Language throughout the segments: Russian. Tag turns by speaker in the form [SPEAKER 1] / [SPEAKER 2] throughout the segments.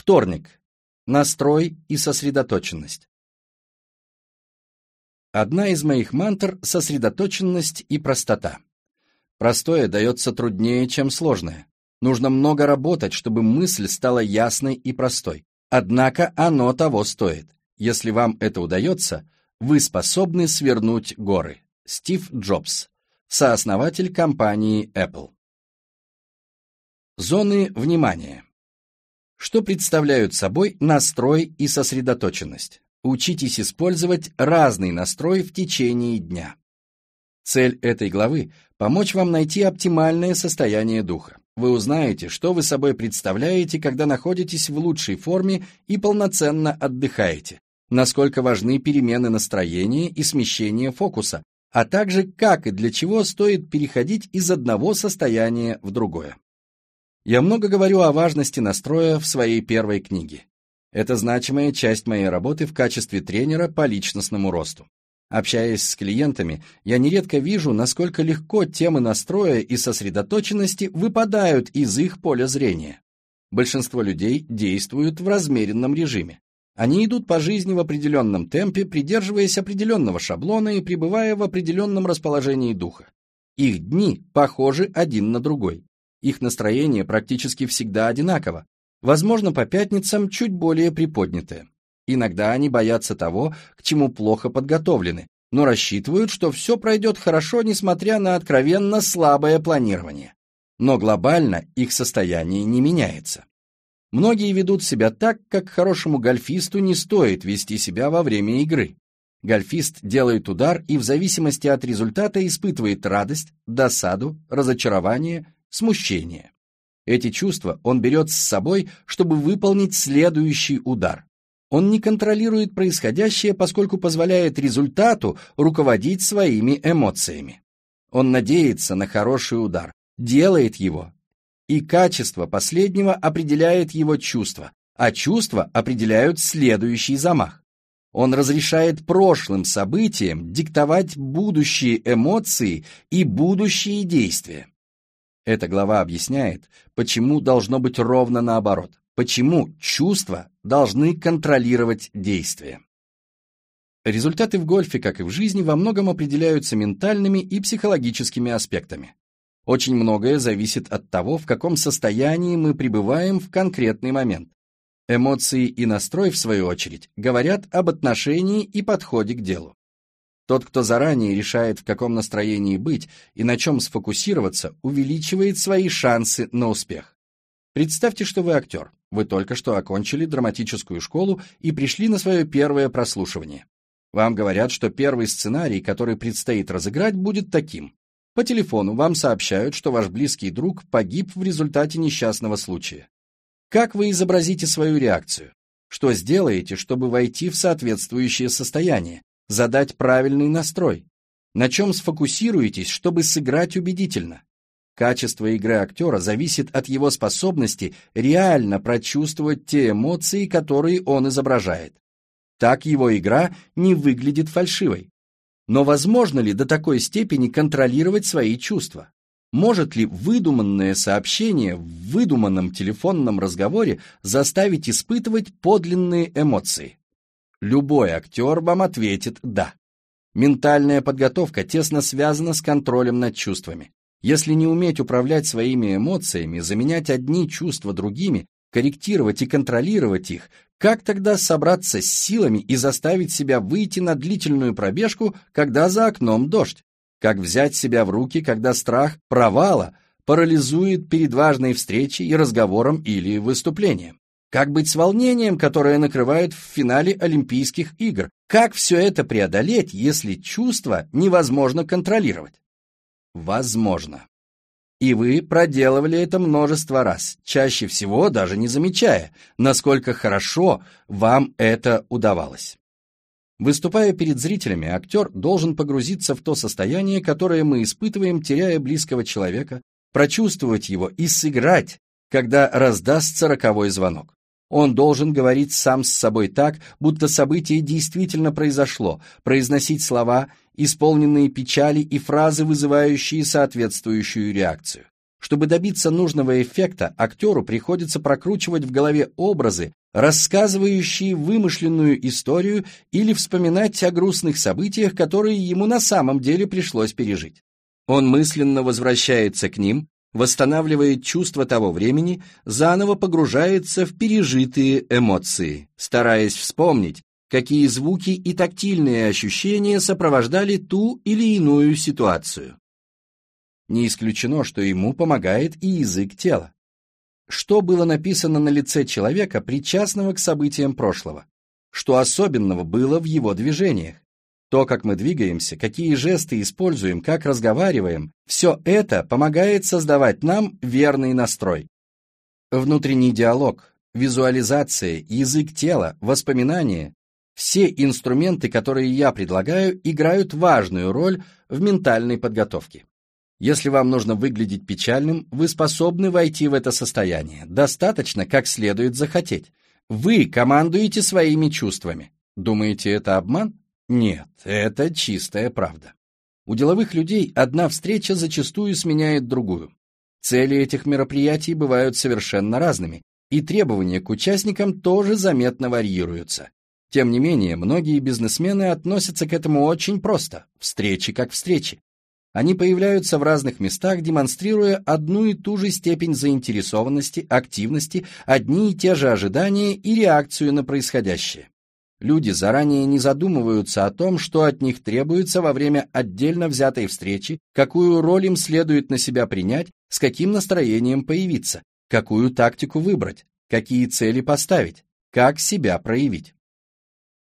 [SPEAKER 1] Вторник. Настрой и сосредоточенность. Одна из моих мантр – сосредоточенность и простота. Простое дается труднее, чем сложное. Нужно много работать, чтобы мысль стала ясной и простой. Однако оно того стоит. Если вам это удается, вы способны свернуть горы. Стив Джобс, сооснователь компании Apple. Зоны внимания. Что представляют собой настрой и сосредоточенность? Учитесь использовать разный настрой в течение дня. Цель этой главы – помочь вам найти оптимальное состояние духа. Вы узнаете, что вы собой представляете, когда находитесь в лучшей форме и полноценно отдыхаете, насколько важны перемены настроения и смещение фокуса, а также как и для чего стоит переходить из одного состояния в другое. Я много говорю о важности настроя в своей первой книге. Это значимая часть моей работы в качестве тренера по личностному росту. Общаясь с клиентами, я нередко вижу, насколько легко темы настроя и сосредоточенности выпадают из их поля зрения. Большинство людей действуют в размеренном режиме. Они идут по жизни в определенном темпе, придерживаясь определенного шаблона и пребывая в определенном расположении духа. Их дни похожи один на другой. Их настроение практически всегда одинаково, возможно, по пятницам чуть более приподнятое. Иногда они боятся того, к чему плохо подготовлены, но рассчитывают, что все пройдет хорошо, несмотря на откровенно слабое планирование. Но глобально их состояние не меняется. Многие ведут себя так, как хорошему гольфисту не стоит вести себя во время игры. Гольфист делает удар и в зависимости от результата испытывает радость, досаду, разочарование, смущение. Эти чувства он берет с собой, чтобы выполнить следующий удар. Он не контролирует происходящее, поскольку позволяет результату руководить своими эмоциями. Он надеется на хороший удар, делает его, и качество последнего определяет его чувства, а чувства определяют следующий замах. Он разрешает прошлым событиям диктовать будущие эмоции и будущие действия. Эта глава объясняет, почему должно быть ровно наоборот, почему чувства должны контролировать действия. Результаты в гольфе, как и в жизни, во многом определяются ментальными и психологическими аспектами. Очень многое зависит от того, в каком состоянии мы пребываем в конкретный момент. Эмоции и настрой, в свою очередь, говорят об отношении и подходе к делу. Тот, кто заранее решает, в каком настроении быть и на чем сфокусироваться, увеличивает свои шансы на успех. Представьте, что вы актер. Вы только что окончили драматическую школу и пришли на свое первое прослушивание. Вам говорят, что первый сценарий, который предстоит разыграть, будет таким. По телефону вам сообщают, что ваш близкий друг погиб в результате несчастного случая. Как вы изобразите свою реакцию? Что сделаете, чтобы войти в соответствующее состояние? Задать правильный настрой? На чем сфокусируетесь, чтобы сыграть убедительно? Качество игры актера зависит от его способности реально прочувствовать те эмоции, которые он изображает. Так его игра не выглядит фальшивой. Но возможно ли до такой степени контролировать свои чувства? Может ли выдуманное сообщение в выдуманном телефонном разговоре заставить испытывать подлинные эмоции? Любой актер вам ответит «да». Ментальная подготовка тесно связана с контролем над чувствами. Если не уметь управлять своими эмоциями, заменять одни чувства другими, корректировать и контролировать их, как тогда собраться с силами и заставить себя выйти на длительную пробежку, когда за окном дождь? Как взять себя в руки, когда страх провала парализует перед важной встречей и разговором или выступлением? Как быть с волнением, которое накрывает в финале Олимпийских игр? Как все это преодолеть, если чувства невозможно контролировать? Возможно. И вы проделывали это множество раз, чаще всего даже не замечая, насколько хорошо вам это удавалось. Выступая перед зрителями, актер должен погрузиться в то состояние, которое мы испытываем, теряя близкого человека, прочувствовать его и сыграть, когда раздастся роковой звонок. Он должен говорить сам с собой так, будто событие действительно произошло, произносить слова, исполненные печали и фразы, вызывающие соответствующую реакцию. Чтобы добиться нужного эффекта, актеру приходится прокручивать в голове образы, рассказывающие вымышленную историю или вспоминать о грустных событиях, которые ему на самом деле пришлось пережить. Он мысленно возвращается к ним, восстанавливает чувство того времени, заново погружается в пережитые эмоции, стараясь вспомнить, какие звуки и тактильные ощущения сопровождали ту или иную ситуацию. Не исключено, что ему помогает и язык тела. Что было написано на лице человека, причастного к событиям прошлого? Что особенного было в его движениях? То, как мы двигаемся, какие жесты используем, как разговариваем, все это помогает создавать нам верный настрой. Внутренний диалог, визуализация, язык тела, воспоминания – все инструменты, которые я предлагаю, играют важную роль в ментальной подготовке. Если вам нужно выглядеть печальным, вы способны войти в это состояние. Достаточно, как следует захотеть. Вы командуете своими чувствами. Думаете, это обман? Нет, это чистая правда. У деловых людей одна встреча зачастую сменяет другую. Цели этих мероприятий бывают совершенно разными, и требования к участникам тоже заметно варьируются. Тем не менее, многие бизнесмены относятся к этому очень просто – встречи как встречи. Они появляются в разных местах, демонстрируя одну и ту же степень заинтересованности, активности, одни и те же ожидания и реакцию на происходящее. Люди заранее не задумываются о том, что от них требуется во время отдельно взятой встречи, какую роль им следует на себя принять, с каким настроением появиться, какую тактику выбрать, какие цели поставить, как себя проявить.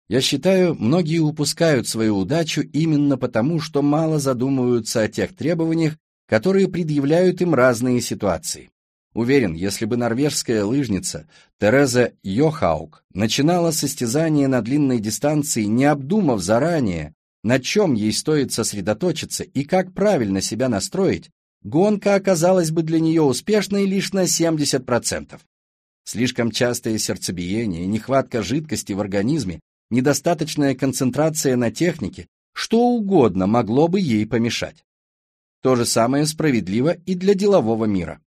[SPEAKER 1] Я считаю, многие упускают свою удачу именно потому, что мало задумываются о тех требованиях, которые предъявляют им разные ситуации. Уверен, если бы норвежская лыжница Тереза Йохаук начинала состязание на длинной дистанции, не обдумав заранее, на чем ей стоит сосредоточиться и как правильно себя настроить, гонка оказалась бы для нее успешной лишь на 70%. Слишком частое сердцебиение, нехватка жидкости в организме недостаточная концентрация на технике, что угодно могло бы ей помешать. То же самое справедливо и для делового мира.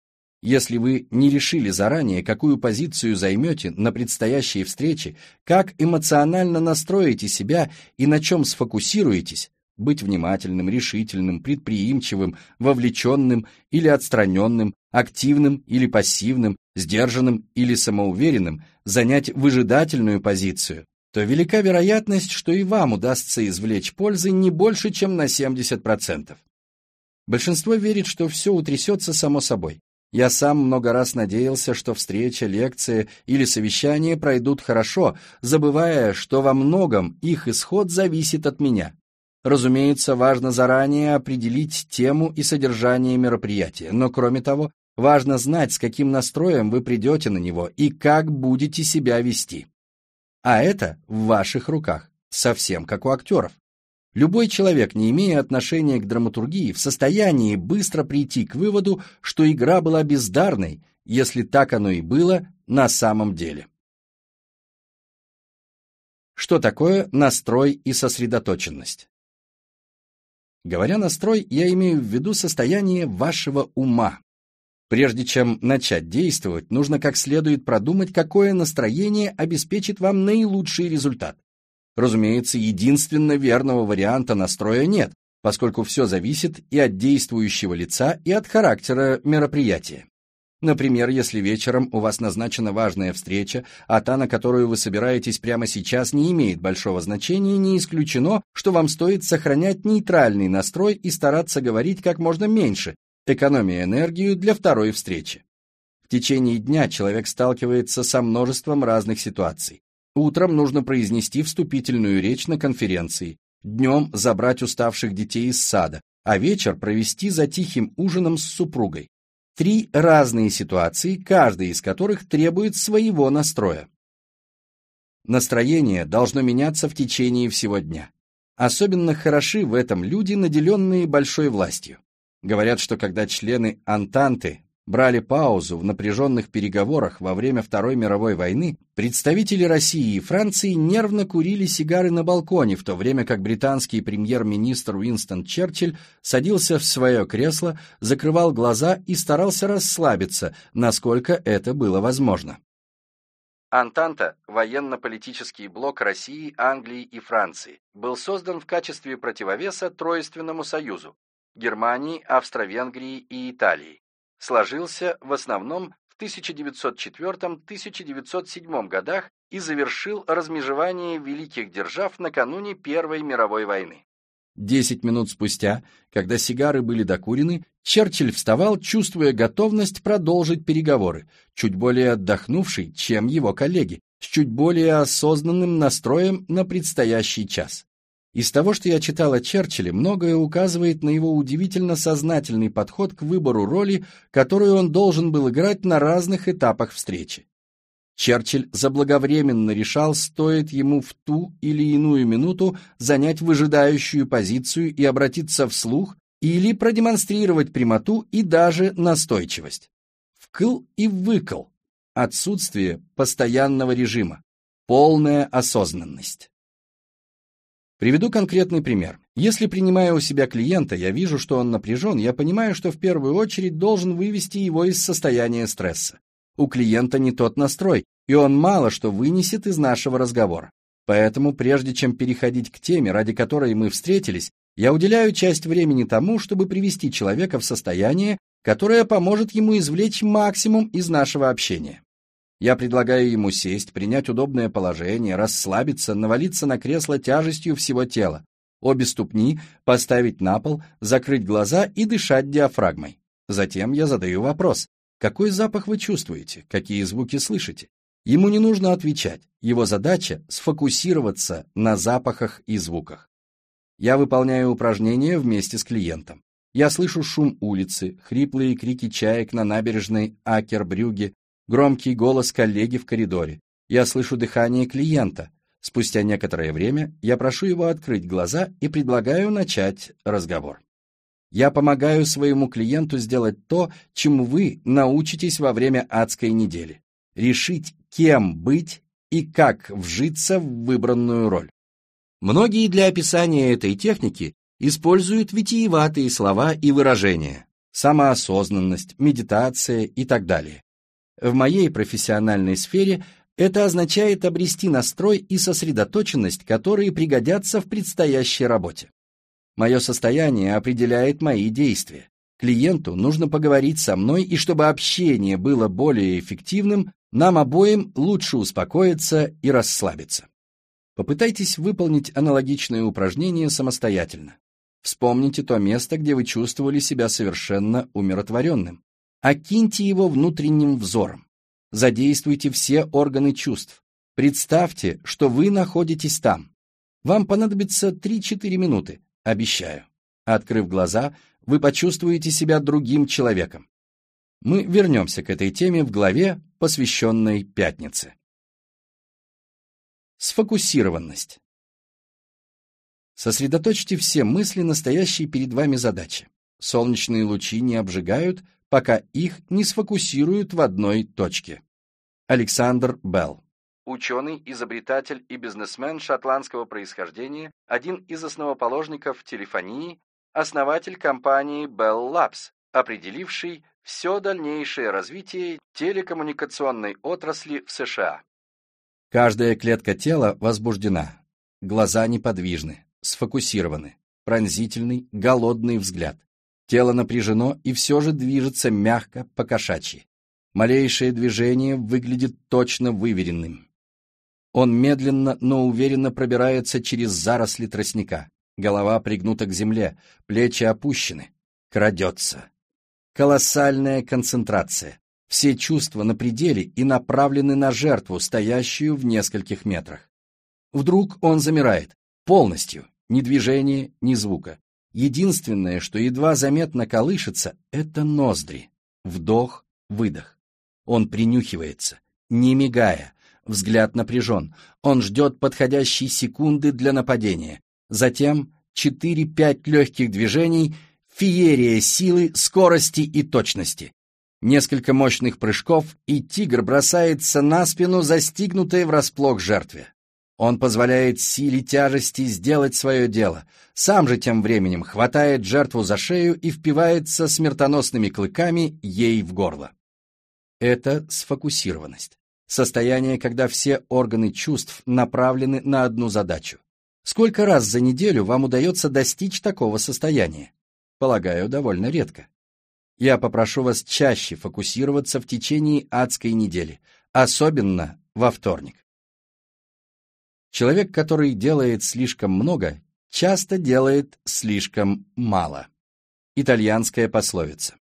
[SPEAKER 1] Если вы не решили заранее, какую позицию займете на предстоящей встрече, как эмоционально настроите себя и на чем сфокусируетесь, быть внимательным, решительным, предприимчивым, вовлеченным или отстраненным, активным или пассивным, сдержанным или самоуверенным, занять выжидательную позицию, то велика вероятность, что и вам удастся извлечь пользы не больше, чем на 70%. Большинство верит, что все утрясется само собой. Я сам много раз надеялся, что встреча, лекция или совещание пройдут хорошо, забывая, что во многом их исход зависит от меня. Разумеется, важно заранее определить тему и содержание мероприятия, но кроме того, важно знать, с каким настроем вы придете на него и как будете себя вести. А это в ваших руках, совсем как у актеров. Любой человек, не имея отношения к драматургии, в состоянии быстро прийти к выводу, что игра была бездарной, если так оно и было на самом деле. Что такое настрой и сосредоточенность? Говоря настрой, я имею в виду состояние вашего ума, Прежде чем начать действовать, нужно как следует продумать, какое настроение обеспечит вам наилучший результат. Разумеется, единственно верного варианта настроя нет, поскольку все зависит и от действующего лица, и от характера мероприятия. Например, если вечером у вас назначена важная встреча, а та, на которую вы собираетесь прямо сейчас, не имеет большого значения, не исключено, что вам стоит сохранять нейтральный настрой и стараться говорить как можно меньше, экономия энергию для второй встречи. В течение дня человек сталкивается со множеством разных ситуаций. Утром нужно произнести вступительную речь на конференции, днем забрать уставших детей из сада, а вечер провести за тихим ужином с супругой. Три разные ситуации, каждая из которых требует своего настроя. Настроение должно меняться в течение всего дня. Особенно хороши в этом люди, наделенные большой властью. Говорят, что когда члены Антанты брали паузу в напряженных переговорах во время Второй мировой войны, представители России и Франции нервно курили сигары на балконе, в то время как британский премьер-министр Уинстон Черчилль садился в свое кресло, закрывал глаза и старался расслабиться, насколько это было возможно. Антанта, военно-политический блок России, Англии и Франции, был создан в качестве противовеса Тройственному союзу Германии, Австро-Венгрии и Италии. Сложился в основном в 1904-1907 годах и завершил размежевание великих держав накануне Первой мировой войны. Десять минут спустя, когда сигары были докурены, Черчилль вставал, чувствуя готовность продолжить переговоры, чуть более отдохнувший, чем его коллеги, с чуть более осознанным настроем на предстоящий час. Из того, что я читал о Черчилле, многое указывает на его удивительно сознательный подход к выбору роли, которую он должен был играть на разных этапах встречи. Черчилль заблаговременно решал, стоит ему в ту или иную минуту занять выжидающую позицию и обратиться вслух или продемонстрировать прямоту и даже настойчивость. Вкл и выкл. Отсутствие постоянного режима. Полная осознанность. Приведу конкретный пример. Если принимая у себя клиента, я вижу, что он напряжен, я понимаю, что в первую очередь должен вывести его из состояния стресса. У клиента не тот настрой, и он мало что вынесет из нашего разговора. Поэтому, прежде чем переходить к теме, ради которой мы встретились, я уделяю часть времени тому, чтобы привести человека в состояние, которое поможет ему извлечь максимум из нашего общения. Я предлагаю ему сесть, принять удобное положение, расслабиться, навалиться на кресло тяжестью всего тела, обе ступни поставить на пол, закрыть глаза и дышать диафрагмой. Затем я задаю вопрос. Какой запах вы чувствуете? Какие звуки слышите? Ему не нужно отвечать. Его задача – сфокусироваться на запахах и звуках. Я выполняю упражнения вместе с клиентом. Я слышу шум улицы, хриплые крики чаек на набережной Акербрюге, громкий голос коллеги в коридоре. Я слышу дыхание клиента. Спустя некоторое время я прошу его открыть глаза и предлагаю начать разговор. Я помогаю своему клиенту сделать то, чему вы научитесь во время адской недели. Решить, кем быть и как вжиться в выбранную роль. Многие для описания этой техники используют витиеватые слова и выражения, самоосознанность, медитация и так далее. В моей профессиональной сфере это означает обрести настрой и сосредоточенность, которые пригодятся в предстоящей работе. Мое состояние определяет мои действия. Клиенту нужно поговорить со мной, и чтобы общение было более эффективным, нам обоим лучше успокоиться и расслабиться. Попытайтесь выполнить аналогичное упражнение самостоятельно. Вспомните то место, где вы чувствовали себя совершенно умиротворенным. Окиньте его внутренним взором. Задействуйте все органы чувств. Представьте, что вы находитесь там. Вам понадобится 3-4 минуты, Обещаю. Открыв глаза, вы почувствуете себя другим человеком. Мы вернемся к этой теме в главе, посвященной пятнице. Сфокусированность. Сосредоточьте все мысли настоящей перед вами задачи. Солнечные лучи не обжигают, пока их не сфокусируют в одной точке. Александр Белл ученый, изобретатель и бизнесмен шотландского происхождения, один из основоположников телефонии, основатель компании Bell Labs, определивший все дальнейшее развитие телекоммуникационной отрасли в США. Каждая клетка тела возбуждена, глаза неподвижны, сфокусированы, пронзительный, голодный взгляд. Тело напряжено и все же движется мягко по кошачьи. Малейшее движение выглядит точно выверенным. Он медленно, но уверенно пробирается через заросли тростника. Голова пригнута к земле, плечи опущены. Крадется. Колоссальная концентрация. Все чувства на пределе и направлены на жертву, стоящую в нескольких метрах. Вдруг он замирает. Полностью. Ни движения, ни звука. Единственное, что едва заметно колышется, это ноздри. Вдох, выдох. Он принюхивается, не мигая, Взгляд напряжен. Он ждет подходящей секунды для нападения. Затем 4-5 легких движений, феерия силы, скорости и точности. Несколько мощных прыжков, и тигр бросается на спину, застигнутой врасплох жертве. Он позволяет силе тяжести сделать свое дело, сам же тем временем хватает жертву за шею и впивается смертоносными клыками ей в горло. Это сфокусированность. Состояние, когда все органы чувств направлены на одну задачу. Сколько раз за неделю вам удается достичь такого состояния? Полагаю, довольно редко. Я попрошу вас чаще фокусироваться в течение адской недели, особенно во вторник. Человек, который делает слишком много, часто делает слишком мало. Итальянская пословица.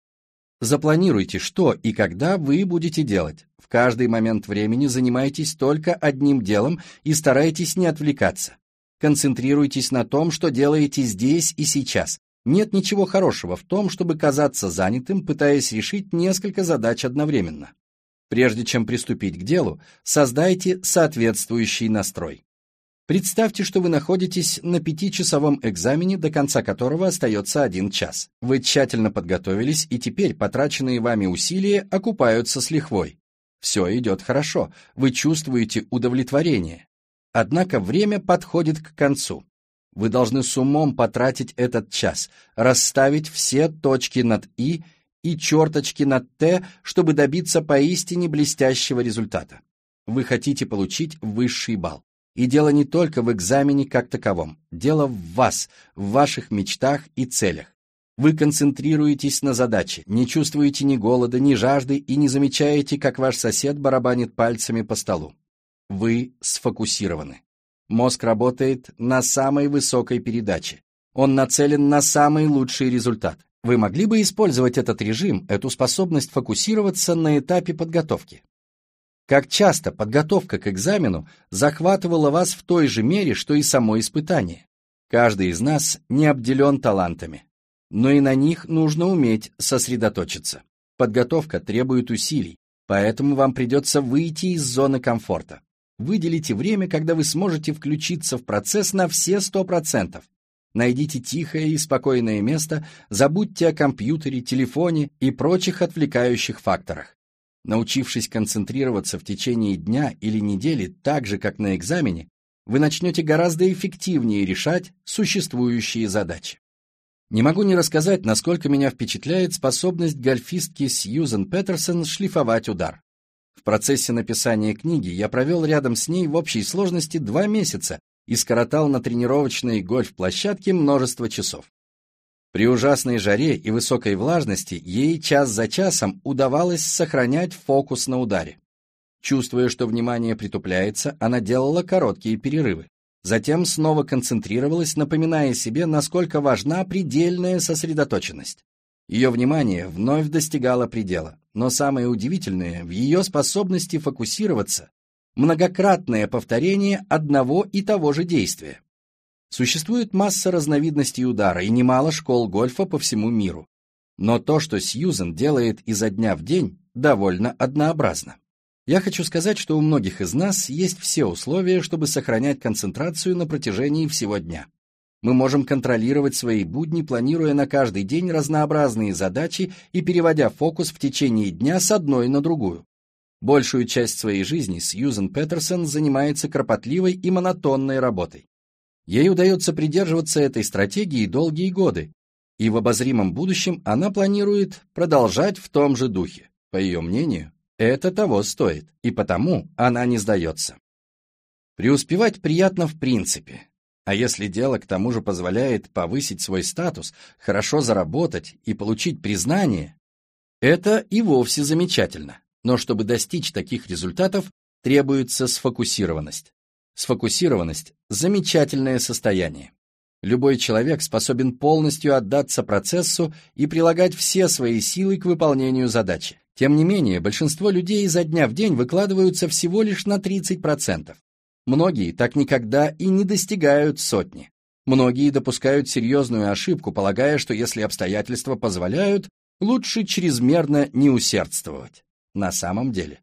[SPEAKER 1] Запланируйте, что и когда вы будете делать. В каждый момент времени занимайтесь только одним делом и старайтесь не отвлекаться. Концентрируйтесь на том, что делаете здесь и сейчас. Нет ничего хорошего в том, чтобы казаться занятым, пытаясь решить несколько задач одновременно. Прежде чем приступить к делу, создайте соответствующий настрой. Представьте, что вы находитесь на пятичасовом экзамене, до конца которого остается один час. Вы тщательно подготовились, и теперь потраченные вами усилия окупаются с лихвой. Все идет хорошо, вы чувствуете удовлетворение. Однако время подходит к концу. Вы должны с умом потратить этот час, расставить все точки над «и» и черточки над «т», чтобы добиться поистине блестящего результата. Вы хотите получить высший балл. И дело не только в экзамене как таковом. Дело в вас, в ваших мечтах и целях. Вы концентрируетесь на задаче, не чувствуете ни голода, ни жажды и не замечаете, как ваш сосед барабанит пальцами по столу. Вы сфокусированы. Мозг работает на самой высокой передаче. Он нацелен на самый лучший результат. Вы могли бы использовать этот режим, эту способность фокусироваться на этапе подготовки. Как часто подготовка к экзамену захватывала вас в той же мере, что и само испытание. Каждый из нас не обделен талантами, но и на них нужно уметь сосредоточиться. Подготовка требует усилий, поэтому вам придется выйти из зоны комфорта. Выделите время, когда вы сможете включиться в процесс на все 100%. Найдите тихое и спокойное место, забудьте о компьютере, телефоне и прочих отвлекающих факторах. Научившись концентрироваться в течение дня или недели так же, как на экзамене, вы начнете гораздо эффективнее решать существующие задачи. Не могу не рассказать, насколько меня впечатляет способность гольфистки Сьюзен Петерсон шлифовать удар. В процессе написания книги я провел рядом с ней в общей сложности два месяца и скоротал на тренировочной гольф-площадке множество часов. При ужасной жаре и высокой влажности ей час за часом удавалось сохранять фокус на ударе. Чувствуя, что внимание притупляется, она делала короткие перерывы. Затем снова концентрировалась, напоминая себе, насколько важна предельная сосредоточенность. Ее внимание вновь достигало предела, но самое удивительное в ее способности фокусироваться – многократное повторение одного и того же действия. Существует масса разновидностей удара и немало школ гольфа по всему миру. Но то, что Сьюзен делает изо дня в день, довольно однообразно. Я хочу сказать, что у многих из нас есть все условия, чтобы сохранять концентрацию на протяжении всего дня. Мы можем контролировать свои будни, планируя на каждый день разнообразные задачи и переводя фокус в течение дня с одной на другую. Большую часть своей жизни Сьюзен Петерсон занимается кропотливой и монотонной работой. Ей удается придерживаться этой стратегии долгие годы, и в обозримом будущем она планирует продолжать в том же духе. По ее мнению, это того стоит, и потому она не сдается. Преуспевать приятно в принципе, а если дело к тому же позволяет повысить свой статус, хорошо заработать и получить признание, это и вовсе замечательно. Но чтобы достичь таких результатов, требуется сфокусированность. Сфокусированность – замечательное состояние. Любой человек способен полностью отдаться процессу и прилагать все свои силы к выполнению задачи. Тем не менее, большинство людей изо дня в день выкладываются всего лишь на 30%. Многие так никогда и не достигают сотни. Многие допускают серьезную ошибку, полагая, что если обстоятельства позволяют, лучше чрезмерно не усердствовать. На самом деле,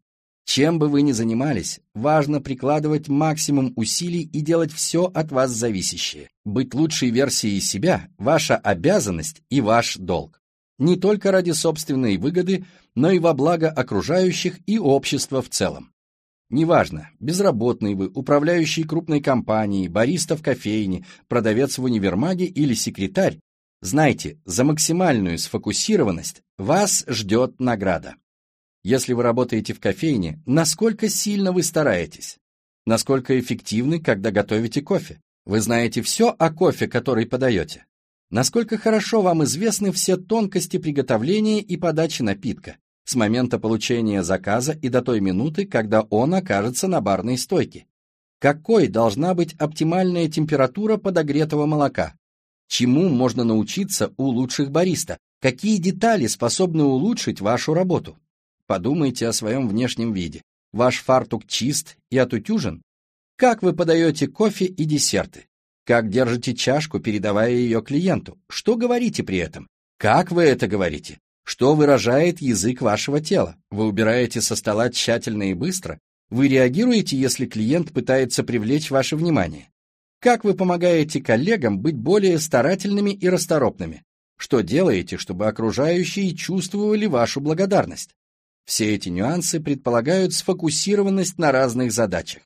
[SPEAKER 1] чем бы вы ни занимались, важно прикладывать максимум усилий и делать все от вас зависящее. Быть лучшей версией себя – ваша обязанность и ваш долг. не только ради собственной выгоды, но и во благо окружающих и общества в целом. Неважно, безработный вы, управляющий крупной компанией, бариста в кофейне, продавец в универмаге или секретарь, знайте, за максимальную сфокусированность вас ждет награда. Если вы работаете в кофейне, насколько сильно вы стараетесь? Насколько эффективны, когда готовите кофе? Вы знаете все о кофе, который подаете? Насколько хорошо вам известны все тонкости приготовления и подачи напитка, с момента получения заказа и до той минуты, когда он окажется на барной стойке? Какой должна быть оптимальная температура подогретого молока? Чему можно научиться у лучших бариста? Какие детали способны улучшить вашу работу? Подумайте о своем внешнем виде. Ваш фартук чист и отутюжен? Как вы подаете кофе и десерты? Как держите чашку, передавая ее клиенту? Что говорите при этом? Как вы это говорите? Что выражает язык вашего тела? Вы убираете со стола тщательно и быстро? Вы реагируете, если клиент пытается привлечь ваше внимание? Как вы помогаете коллегам быть более старательными и расторопными? Что делаете, чтобы окружающие чувствовали вашу благодарность? Все эти нюансы предполагают сфокусированность на разных задачах.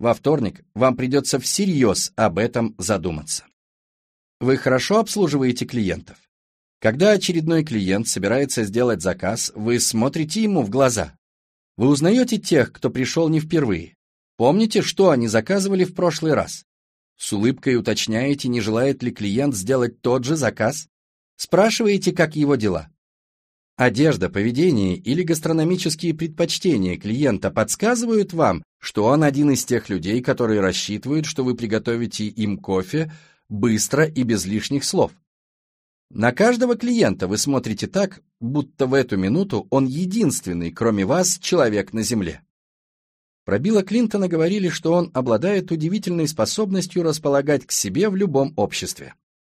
[SPEAKER 1] Во вторник вам придется всерьез об этом задуматься. Вы хорошо обслуживаете клиентов. Когда очередной клиент собирается сделать заказ, вы смотрите ему в глаза. Вы узнаете тех, кто пришел не впервые. Помните, что они заказывали в прошлый раз? С улыбкой уточняете, не желает ли клиент сделать тот же заказ? Спрашиваете, как его дела. Одежда, поведение или гастрономические предпочтения клиента подсказывают вам, что он один из тех людей, которые рассчитывают, что вы приготовите им кофе быстро и без лишних слов. На каждого клиента вы смотрите так, будто в эту минуту он единственный, кроме вас, человек на Земле. Про Билла Клинтона говорили, что он обладает удивительной способностью располагать к себе в любом обществе.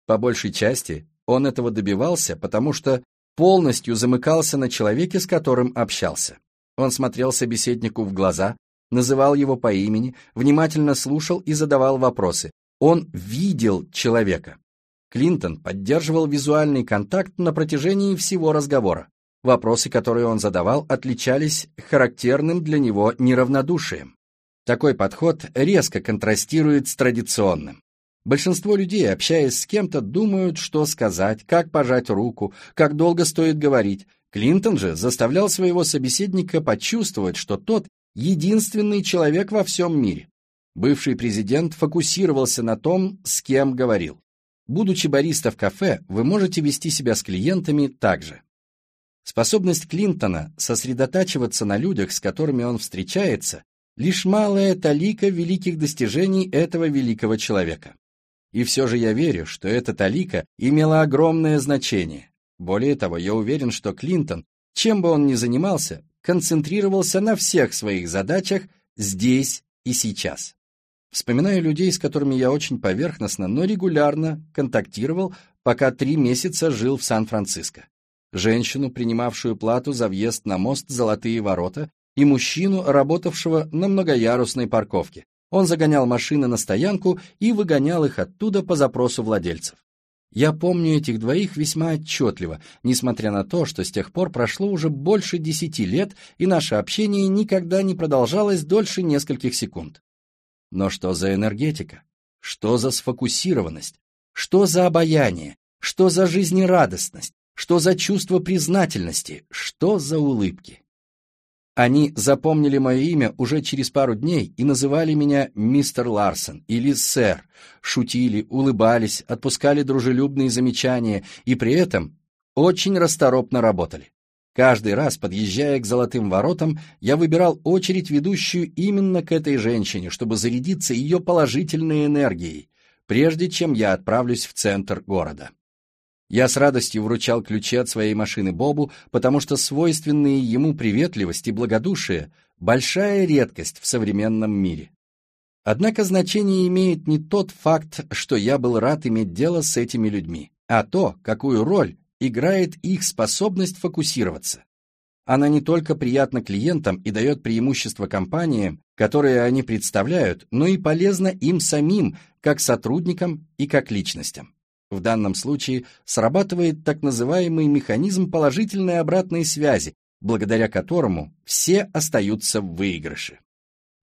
[SPEAKER 1] По большей части он этого добивался, потому что полностью замыкался на человеке, с которым общался. Он смотрел собеседнику в глаза, называл его по имени, внимательно слушал и задавал вопросы. Он видел человека. Клинтон поддерживал визуальный контакт на протяжении всего разговора. Вопросы, которые он задавал, отличались характерным для него неравнодушием. Такой подход резко контрастирует с традиционным. Большинство людей, общаясь с кем-то, думают, что сказать, как пожать руку, как долго стоит говорить. Клинтон же заставлял своего собеседника почувствовать, что тот единственный человек во всем мире. Бывший президент фокусировался на том, с кем говорил. Будучи бариста в кафе, вы можете вести себя с клиентами так же. Способность Клинтона сосредотачиваться на людях, с которыми он встречается, лишь малая талика великих достижений этого великого человека. И все же я верю, что эта талика имела огромное значение. Более того, я уверен, что Клинтон, чем бы он ни занимался, концентрировался на всех своих задачах здесь и сейчас. Вспоминаю людей, с которыми я очень поверхностно, но регулярно контактировал, пока три месяца жил в Сан-Франциско. Женщину, принимавшую плату за въезд на мост «Золотые ворота», и мужчину, работавшего на многоярусной парковке. Он загонял машины на стоянку и выгонял их оттуда по запросу владельцев. Я помню этих двоих весьма отчетливо, несмотря на то, что с тех пор прошло уже больше десяти лет, и наше общение никогда не продолжалось дольше нескольких секунд. Но что за энергетика? Что за сфокусированность? Что за обаяние? Что за жизнерадостность? Что за чувство признательности? Что за улыбки? Они запомнили мое имя уже через пару дней и называли меня мистер Ларсон или сэр, шутили, улыбались, отпускали дружелюбные замечания и при этом очень расторопно работали. Каждый раз, подъезжая к золотым воротам, я выбирал очередь, ведущую именно к этой женщине, чтобы зарядиться ее положительной энергией, прежде чем я отправлюсь в центр города. Я с радостью вручал ключи от своей машины Бобу, потому что свойственные ему приветливость и благодушие – большая редкость в современном мире. Однако значение имеет не тот факт, что я был рад иметь дело с этими людьми, а то, какую роль играет их способность фокусироваться. Она не только приятна клиентам и дает преимущество компаниям, которые они представляют, но и полезна им самим, как сотрудникам и как личностям. В данном случае срабатывает так называемый механизм положительной обратной связи, благодаря которому все остаются в выигрыше.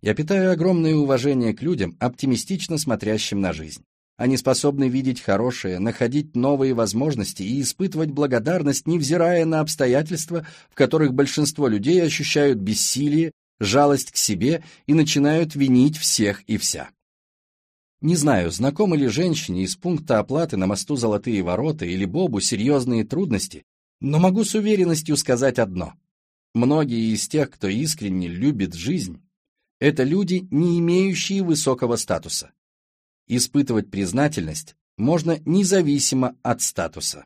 [SPEAKER 1] Я питаю огромное уважение к людям, оптимистично смотрящим на жизнь. Они способны видеть хорошее, находить новые возможности и испытывать благодарность, невзирая на обстоятельства, в которых большинство людей ощущают бессилие, жалость к себе и начинают винить всех и вся. Не знаю, знакомы ли женщине из пункта оплаты на мосту Золотые ворота или Бобу серьезные трудности, но могу с уверенностью сказать одно. Многие из тех, кто искренне любит жизнь, это люди, не имеющие высокого статуса. Испытывать признательность можно независимо от статуса.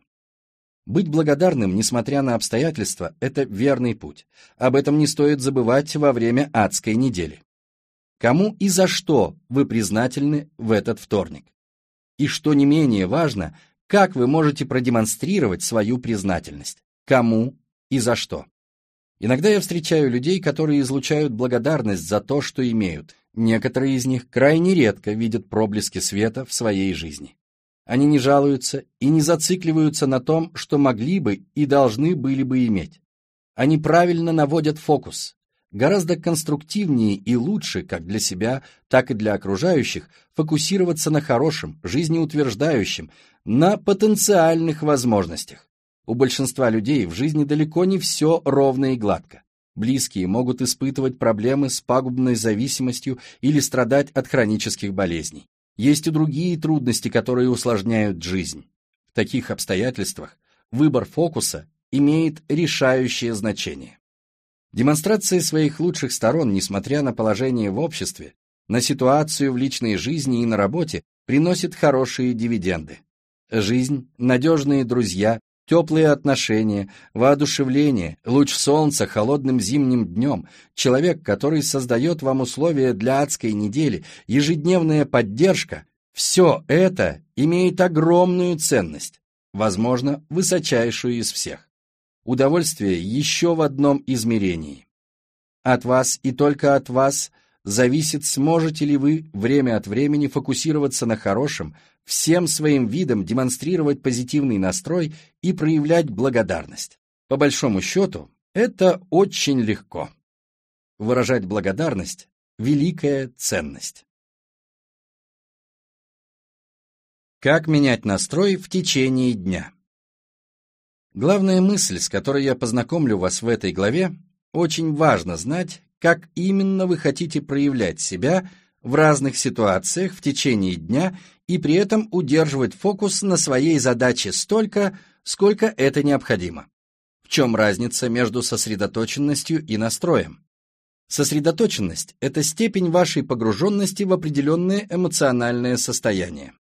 [SPEAKER 1] Быть благодарным, несмотря на обстоятельства, это верный путь. Об этом не стоит забывать во время адской недели. Кому и за что вы признательны в этот вторник? И что не менее важно, как вы можете продемонстрировать свою признательность? Кому и за что? Иногда я встречаю людей, которые излучают благодарность за то, что имеют. Некоторые из них крайне редко видят проблески света в своей жизни. Они не жалуются и не зацикливаются на том, что могли бы и должны были бы иметь. Они правильно наводят фокус, Гораздо конструктивнее и лучше как для себя, так и для окружающих фокусироваться на хорошем, жизнеутверждающем, на потенциальных возможностях. У большинства людей в жизни далеко не все ровно и гладко. Близкие могут испытывать проблемы с пагубной зависимостью или страдать от хронических болезней. Есть и другие трудности, которые усложняют жизнь. В таких обстоятельствах выбор фокуса имеет решающее значение. Демонстрация своих лучших сторон, несмотря на положение в обществе, на ситуацию в личной жизни и на работе, приносит хорошие дивиденды. Жизнь, надежные друзья, теплые отношения, воодушевление, луч солнца холодным зимним днем, человек, который создает вам условия для адской недели, ежедневная поддержка – все это имеет огромную ценность, возможно, высочайшую из всех удовольствие еще в одном измерении. От вас и только от вас зависит, сможете ли вы время от времени фокусироваться на хорошем, всем своим видом демонстрировать позитивный настрой и проявлять благодарность. По большому счету, это очень легко. Выражать благодарность – великая ценность. Как менять настрой в течение дня? Главная мысль, с которой я познакомлю вас в этой главе, очень важно знать, как именно вы хотите проявлять себя в разных ситуациях в течение дня и при этом удерживать фокус на своей задаче столько, сколько это необходимо. В чем разница между сосредоточенностью и настроем? Сосредоточенность – это степень вашей погруженности в определенное эмоциональное состояние.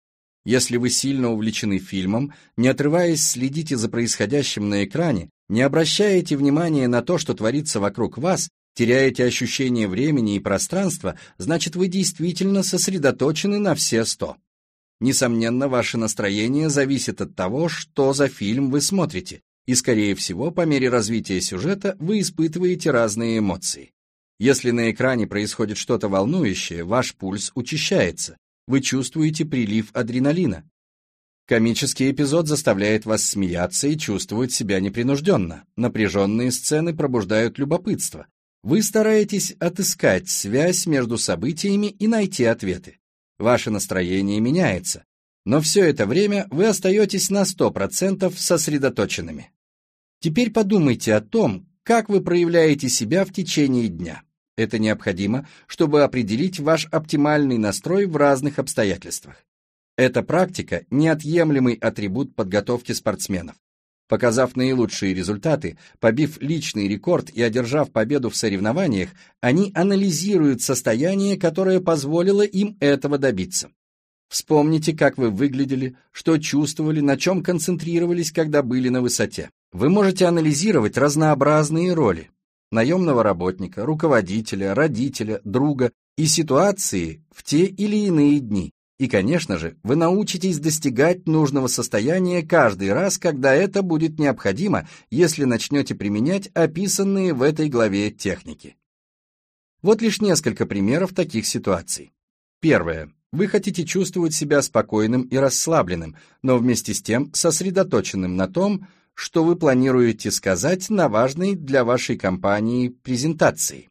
[SPEAKER 1] Если вы сильно увлечены фильмом, не отрываясь следите за происходящим на экране, не обращаете внимания на то, что творится вокруг вас, теряете ощущение времени и пространства, значит вы действительно сосредоточены на все сто. Несомненно, ваше настроение зависит от того, что за фильм вы смотрите, и, скорее всего, по мере развития сюжета вы испытываете разные эмоции. Если на экране происходит что-то волнующее, ваш пульс учащается, вы чувствуете прилив адреналина. Комический эпизод заставляет вас смеяться и чувствовать себя непринужденно. Напряженные сцены пробуждают любопытство. Вы стараетесь отыскать связь между событиями и найти ответы. Ваше настроение меняется, но все это время вы остаетесь на 100% сосредоточенными. Теперь подумайте о том, как вы проявляете себя в течение дня. Это необходимо, чтобы определить ваш оптимальный настрой в разных обстоятельствах. Эта практика – неотъемлемый атрибут подготовки спортсменов. Показав наилучшие результаты, побив личный рекорд и одержав победу в соревнованиях, они анализируют состояние, которое позволило им этого добиться. Вспомните, как вы выглядели, что чувствовали, на чем концентрировались, когда были на высоте. Вы можете анализировать разнообразные роли, наемного работника, руководителя, родителя, друга и ситуации в те или иные дни. И, конечно же, вы научитесь достигать нужного состояния каждый раз, когда это будет необходимо, если начнете применять описанные в этой главе техники. Вот лишь несколько примеров таких ситуаций. Первое. Вы хотите чувствовать себя спокойным и расслабленным, но вместе с тем сосредоточенным на том, что вы планируете сказать на важной для вашей компании презентации.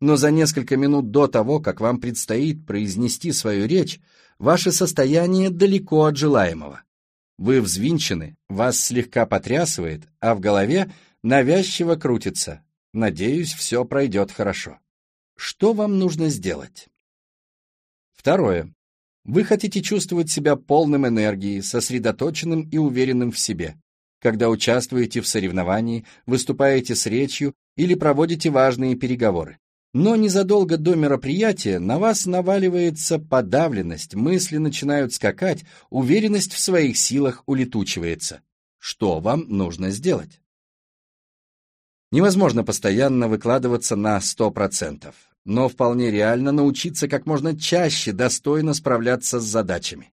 [SPEAKER 1] Но за несколько минут до того, как вам предстоит произнести свою речь, ваше состояние далеко от желаемого. Вы взвинчены, вас слегка потрясывает, а в голове навязчиво крутится. Надеюсь, все пройдет хорошо. Что вам нужно сделать? Второе. Вы хотите чувствовать себя полным энергии, сосредоточенным и уверенным в себе, когда участвуете в соревновании, выступаете с речью или проводите важные переговоры. Но незадолго до мероприятия на вас наваливается подавленность, мысли начинают скакать, уверенность в своих силах улетучивается. Что вам нужно сделать? Невозможно постоянно выкладываться на 100%, но вполне реально научиться как можно чаще достойно справляться с задачами.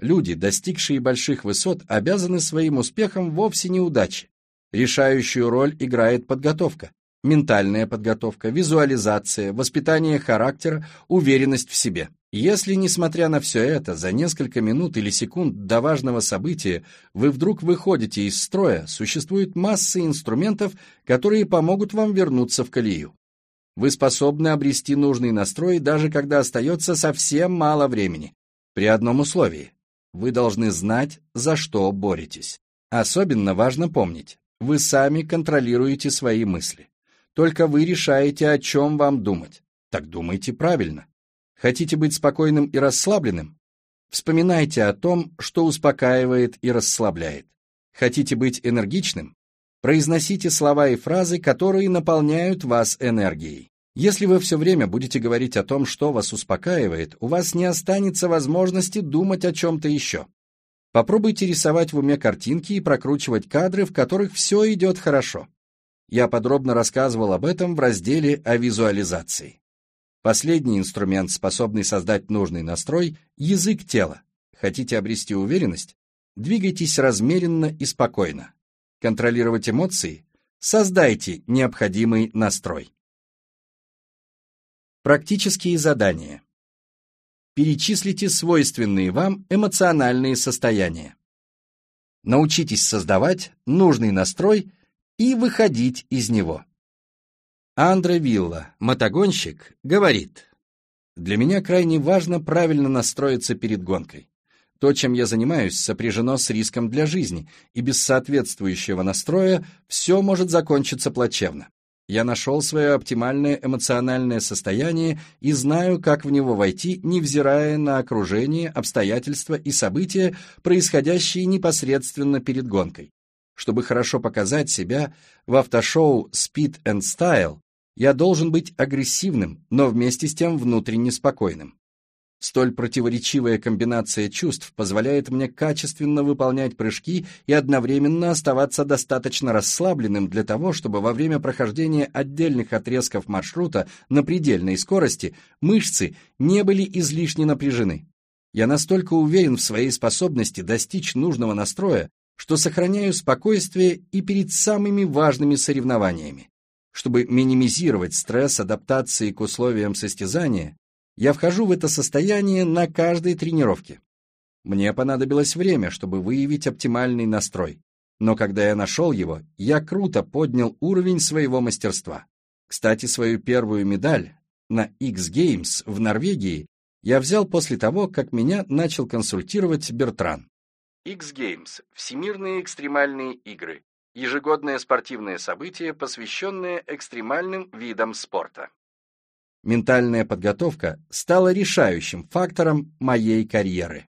[SPEAKER 1] Люди, достигшие больших высот, обязаны своим успехом вовсе не удаче. Решающую роль играет подготовка ментальная подготовка, визуализация, воспитание характера, уверенность в себе. Если, несмотря на все это, за несколько минут или секунд до важного события вы вдруг выходите из строя, существует масса инструментов, которые помогут вам вернуться в колею. Вы способны обрести нужный настрой, даже когда остается совсем мало времени. При одном условии. Вы должны знать, за что боретесь. Особенно важно помнить, вы сами контролируете свои мысли. Только вы решаете, о чем вам думать. Так думайте правильно. Хотите быть спокойным и расслабленным? Вспоминайте о том, что успокаивает и расслабляет. Хотите быть энергичным? Произносите слова и фразы, которые наполняют вас энергией. Если вы все время будете говорить о том, что вас успокаивает, у вас не останется возможности думать о чем-то еще. Попробуйте рисовать в уме картинки и прокручивать кадры, в которых все идет хорошо. Я подробно рассказывал об этом в разделе о визуализации. Последний инструмент, способный создать нужный настрой – язык тела. Хотите обрести уверенность? Двигайтесь размеренно и спокойно. Контролировать эмоции? Создайте необходимый настрой. Практические задания. Перечислите свойственные вам эмоциональные состояния. Научитесь создавать нужный настрой и выходить из него. Андре Вилла, мотогонщик, говорит, «Для меня крайне важно правильно настроиться перед гонкой. То, чем я занимаюсь, сопряжено с риском для жизни, и без соответствующего настроя все может закончиться плачевно. Я нашел свое оптимальное эмоциональное состояние и знаю, как в него войти, невзирая на окружение, обстоятельства и события, происходящие непосредственно перед гонкой. Чтобы хорошо показать себя в автошоу Speed and Style, я должен быть агрессивным, но вместе с тем внутренне спокойным. Столь противоречивая комбинация чувств позволяет мне качественно выполнять прыжки и одновременно оставаться достаточно расслабленным для того, чтобы во время прохождения отдельных отрезков маршрута на предельной скорости мышцы не были излишне напряжены. Я настолько уверен в своей способности достичь нужного настроя, что сохраняю спокойствие и перед самыми важными соревнованиями. Чтобы минимизировать стресс адаптации к условиям состязания, я вхожу в это состояние на каждой тренировке. Мне понадобилось время, чтобы выявить оптимальный настрой, но когда я нашел его, я круто поднял уровень своего мастерства. Кстати, свою первую медаль на X-Games в Норвегии я взял после того, как меня начал консультировать Бертран. X-Games – Всемирные экстремальные игры, ежегодное спортивное событие, посвященное экстремальным видам спорта. Ментальная подготовка стала решающим фактором моей карьеры.